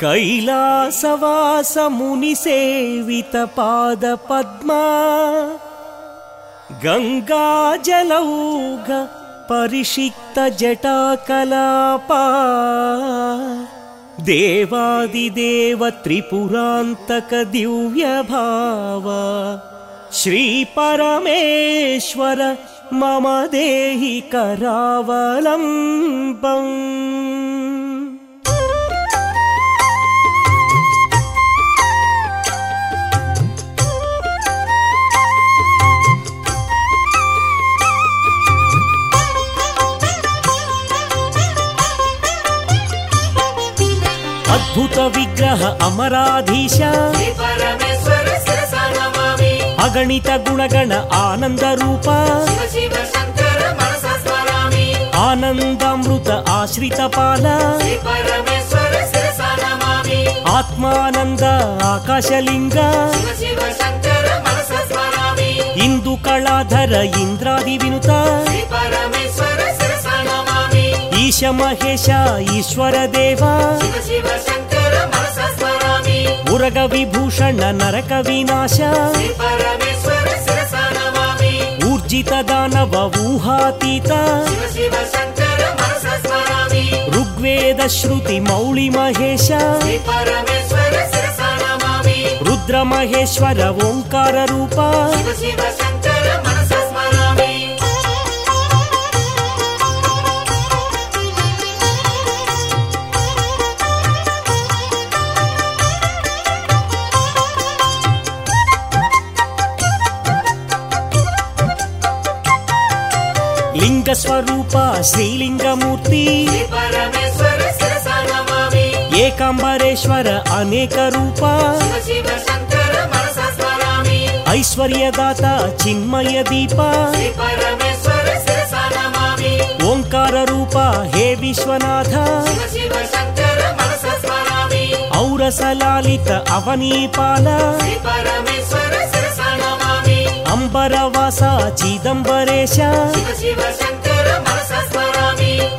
कैलासवासमुनिसेवितपादपद्मा गङ्गाजलौघ परिषिक्तजटाकलापा देवादिदेव त्रिपुरान्तक श्रीपरमेश्वर मम देहि करावलम्बम् ವಿಗ್ರಹ ಅಮರಾಧೀಶ. ಅಗಣಿತ ಗುಣಗಣ ಆನಂದ ರೂಪ. ಆನಂದಾಮೃತ ಆಶ್ರಿತ ಪಾಲ. ಆತ್ಮಾನಂದ ಆಕಾಶಲಿಂಗ. ಇಂದು ಕಳಾಧರ ಇಂದ್ರಾದಿ ವಿನುತ. ಈಶ ಮಹೇಶ ಈಶ್ವರ ದೇವ. ఉరగ విభూషణ నరక వినాశ. ఊర్జిత దానవ ఊహాతీత. ఋగ్వేద శృతి మౌళి మహేశ. శ్రీ పరమేశ్వర శిరసా నమామి రుద్ర మహేశ్వర ఓంకార రూప లింగ స్వరూప శ్రీలింగమూర్తి శ్రీ పరమేశ్వర శిరసా నమామి ఏకాంబరేశ్వర అనేక రూప శివ శివ శంకర మనస స్మరామి ఐశ్వర్యదాత చిన్మయ దీప శ్రీ పరమేశ్వర శిరసా నమామి ఓంకార రూప హే విశ్వనాథ శివ శివ శంకర మనస స్మరామి ఔరసలాలిత అవనీపాల శ్రీ పరమేశ్వర శిరసా నమామి అంబరవాస చిదంబరేశ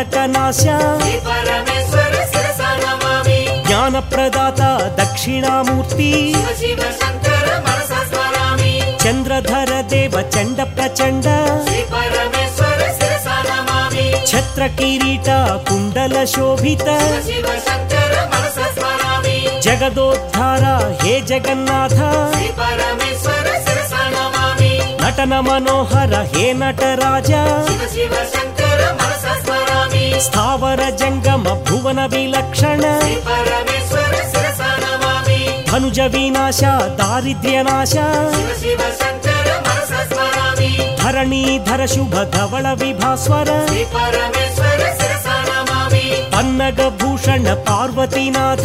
सकनाशा ज्ञानप्रदाता दक्षिणामूर्ति। चंद्रधर देव चण्ड प्रचण्ड छत्र किरीट कुण्डल शोभित। जगदोद्धार हे जगन्नाथ। नटन मनोहर हे नटराज। स्थावर जङ्गम भुवन विलक्षण। धनुज विनाश धनुजविनाशा दारिद्र्यनाशा धरणीधरशुभ धवळ विभास्वर। पन्नड भूषण पार्वतीनाथ।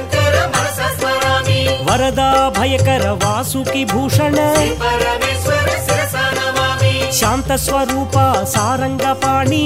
వరదా భయకర వాసుకి భూషణ శ్రీ పరమేశ్వర శిరసా నమామి శాంత స్వరూప సారంగపాణి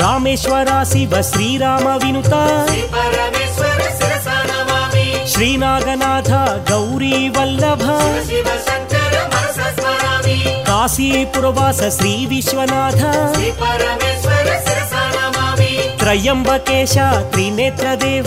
రామేశ్వర శివ శ్రీరామ వినుత. శ్రీనాగనాథ గౌరీ వల్లభ. కాశీపురవాస శ్రీ విశ్వనాథ. త్రయంబకేశ త్రినేత్రదేవ.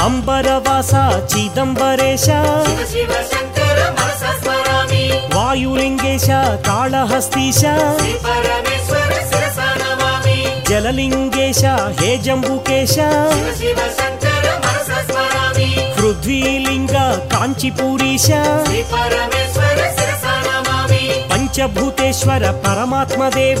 అంబరవాస చిదంబరేశ. వాయులింగేశ కాళహస్తీశ. జలలింగేశ హే జంబుకేశ పృథ్వీలింగ కాంచీపూరీశ. పంచభూతేశ్వర పరమాత్మదేవ.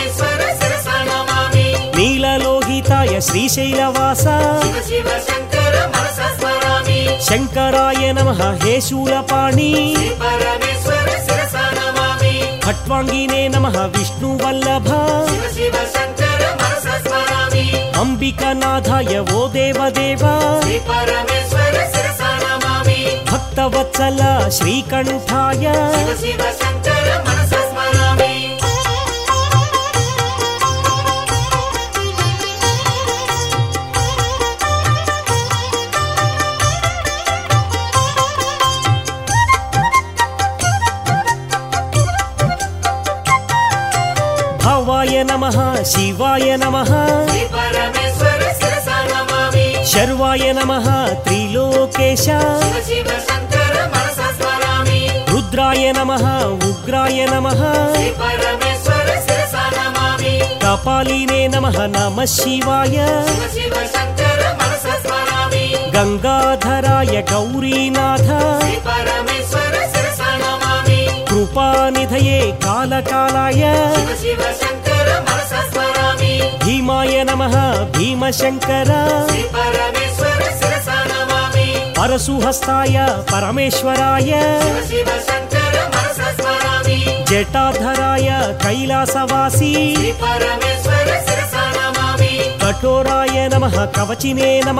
శ్రీశైలవాస. శంకరాయ నమ హే శూలపాణి. ఖట్వాంగినే నమ విష్ణువల్లభ. అంబికనాథాయ ఓ దేవదేవా. భక్తవత్సల శ్రీకంఠాయ. भावाय नमः शिवाय नमः। शर्वाय नमः त्रिलोकेश। रुद्राय नमः उग्राय नमः। कपालिने नमः नमः शिवाय। गङ्गाधराय गौरीनाथ। కృపానిధయే కాలకాలాయ. భీమాయ నమ భీమశంకర. శ్రీ పరశుహస్తాయ పరమేశ్వరాయ. జటాధరాయ కైలాసవాసీ. కఠోరాయ నమ కవచినే నమ.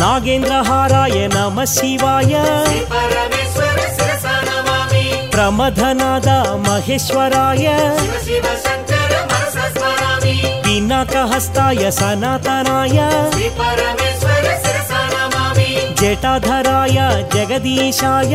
నాగేంద్రహారాయ నమ శివాయ. శ్రీ పరమేశ్వర శిరస నమామి ప్రమథనాద మహేశ్వరాయ. శివ శివ పినాకహస్తాయ సనాతనాయ. జటాధరాయ జగదీశాయ.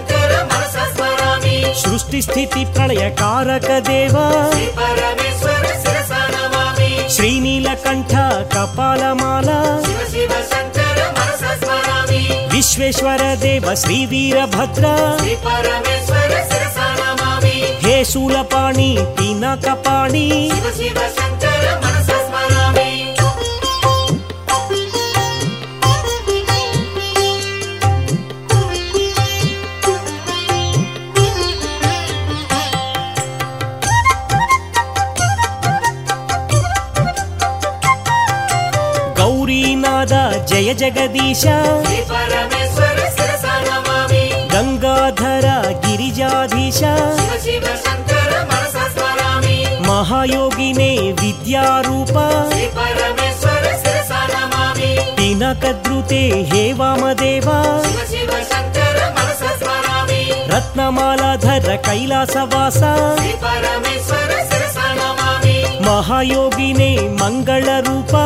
సృష్టి స్థితి ప్రళయ కారక దేవ. శ్రీ పరమేశ్వర శిరస నమామి. శ్రీనీలకంఠ కపాలమాల. విశ్వేశ్వర దేవ శ్రీ వీరభద్ర. హే శూలపాణి పినాకపాణి. जगदीश। गङ्गाधरा गिरिजाधीश। महायोगिने विद्यारूपा। पिनकद्रुते हे वामदेवा। रत्नमालाधर कैलासवासा। महायोगिने मङ्गलरूपा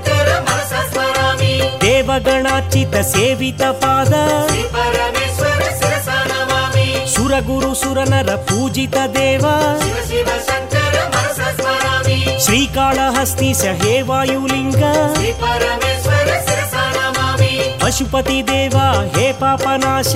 देवगणाचितसेवित पाद। सुरगुरु सुरनर पूजित देव। श्रीकाळहस्ति स हे वायुलिङ्ग पशुपतिदेवा हे पापनाश।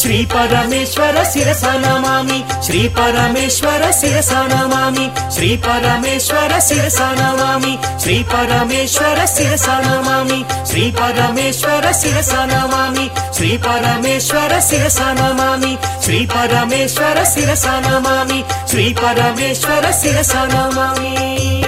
శ్రీ పరమేశ్వర శిరస నమామి శ్రీ పరమేశ్వర శిరస నమామి శ్రీ పరమేశ్వర శిరస నమామి శ్రీ పరమేశ్వర శిరస నమామి శ్రీ పరమేశ్వర శిరస నమామి శ్రీ పరమేశ్వర శిరస నమామి శ్రీ పరమేశ్వర శిరస నమామి శ్రీ పరమేశ్వర శిరస నమామి